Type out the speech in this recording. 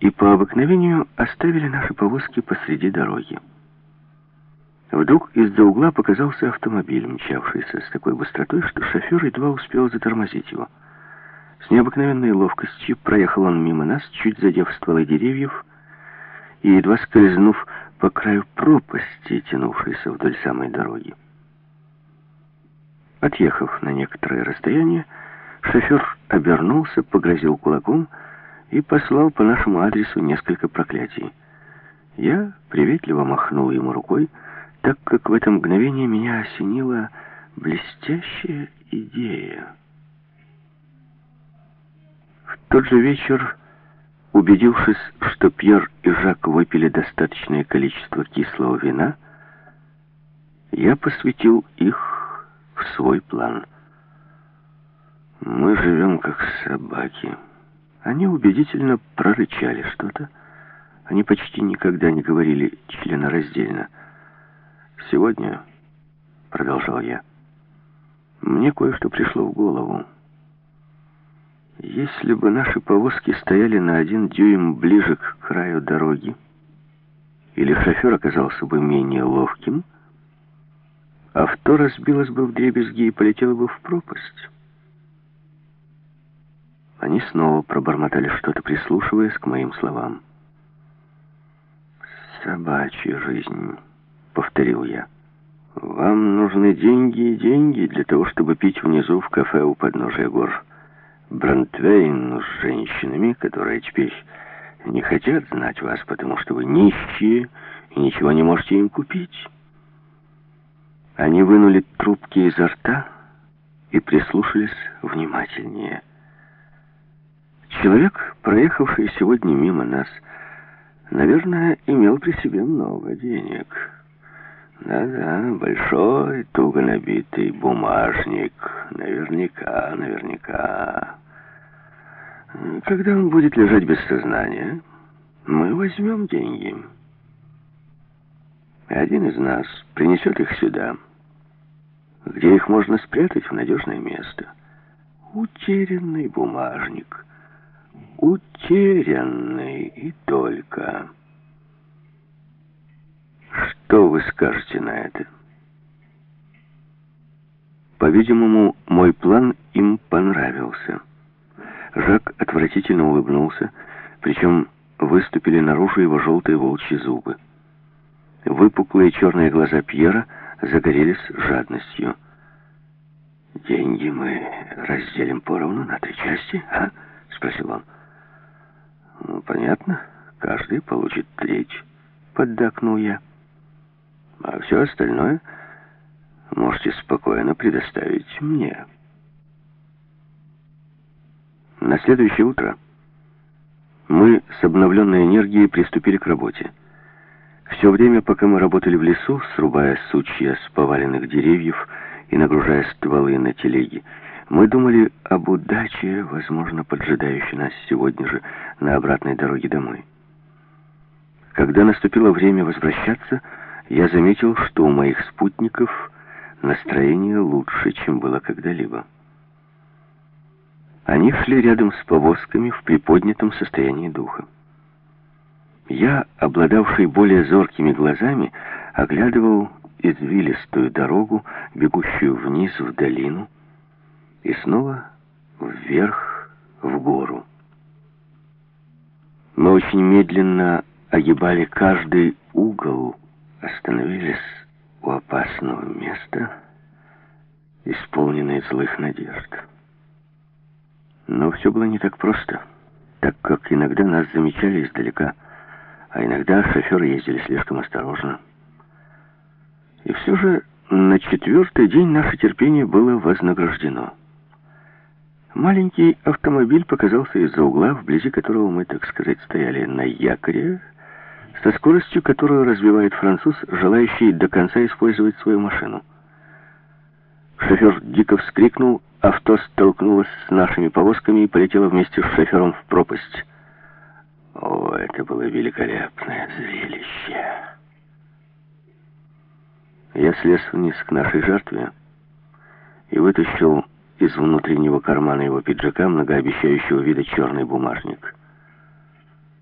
и по обыкновению оставили наши повозки посреди дороги. Вдруг из-за угла показался автомобиль, мчавшийся с такой быстротой, что шофер едва успел затормозить его. С необыкновенной ловкостью проехал он мимо нас, чуть задев стволы деревьев, и едва скользнув по краю пропасти, тянувшейся вдоль самой дороги. Отъехав на некоторое расстояние, шофер обернулся, погрозил кулаком послал по нашему адресу несколько проклятий. Я приветливо махнул ему рукой, так как в это мгновение меня осенила блестящая идея. В тот же вечер, убедившись, что Пьер и Жак выпили достаточное количество кислого вина, я посвятил их в свой план. Мы живем как собаки. Они убедительно прорычали что-то. Они почти никогда не говорили членораздельно. «Сегодня», — продолжал я, — «мне кое-что пришло в голову. Если бы наши повозки стояли на один дюйм ближе к краю дороги, или шофер оказался бы менее ловким, авто разбилось бы в дребезги и полетело бы в пропасть». Они снова пробормотали что-то, прислушиваясь к моим словам. «Собачья жизнь», — повторил я. «Вам нужны деньги и деньги для того, чтобы пить внизу в кафе у подножия гор. Брандвейн с женщинами, которые теперь не хотят знать вас, потому что вы нищие и ничего не можете им купить». Они вынули трубки изо рта и прислушались внимательнее. Человек, проехавший сегодня мимо нас, наверное, имел при себе много денег. Да-да, большой, туго набитый бумажник. Наверняка, наверняка. Когда он будет лежать без сознания, мы возьмем деньги. И один из нас принесет их сюда, где их можно спрятать в надежное место. Утерянный бумажник — утерянный и только. Что вы скажете на это? По-видимому, мой план им понравился. Жак отвратительно улыбнулся, причем выступили наружу его желтые волчьи зубы. Выпуклые черные глаза Пьера загорелись жадностью. «Деньги мы разделим поровну на три части, а?» — спросил он. «Ну, понятно. Каждый получит треть», — поддакнул я. «А все остальное можете спокойно предоставить мне». На следующее утро мы с обновленной энергией приступили к работе. Все время, пока мы работали в лесу, срубая сучья с поваленных деревьев и нагружая стволы на телеги, мы думали об удаче, возможно, поджидающей нас сегодня же на обратной дороге домой. Когда наступило время возвращаться, я заметил, что у моих спутников настроение лучше, чем было когда-либо. Они шли рядом с повозками в приподнятом состоянии духа. Я, обладавший более зоркими глазами, оглядывал извилистую дорогу, бегущую вниз в долину, и снова вверх, в гору. Мы очень медленно огибали каждый угол, остановились у опасного места, исполненные злых надежд. Но все было не так просто, так как иногда нас замечали издалека, а иногда шоферы ездили слишком осторожно. И все же на четвертый день наше терпение было вознаграждено. Маленький автомобиль показался из-за угла, вблизи которого мы, так сказать, стояли на якоре, со скоростью, которую развивает француз, желающий до конца использовать свою машину. Шофер дико вскрикнул, авто столкнулось с нашими повозками и полетело вместе с шофером в пропасть. О, это было великолепное зрелище. Я слез вниз к нашей жертве и вытащил из внутреннего кармана его пиджака многообещающего вида черный бумажник —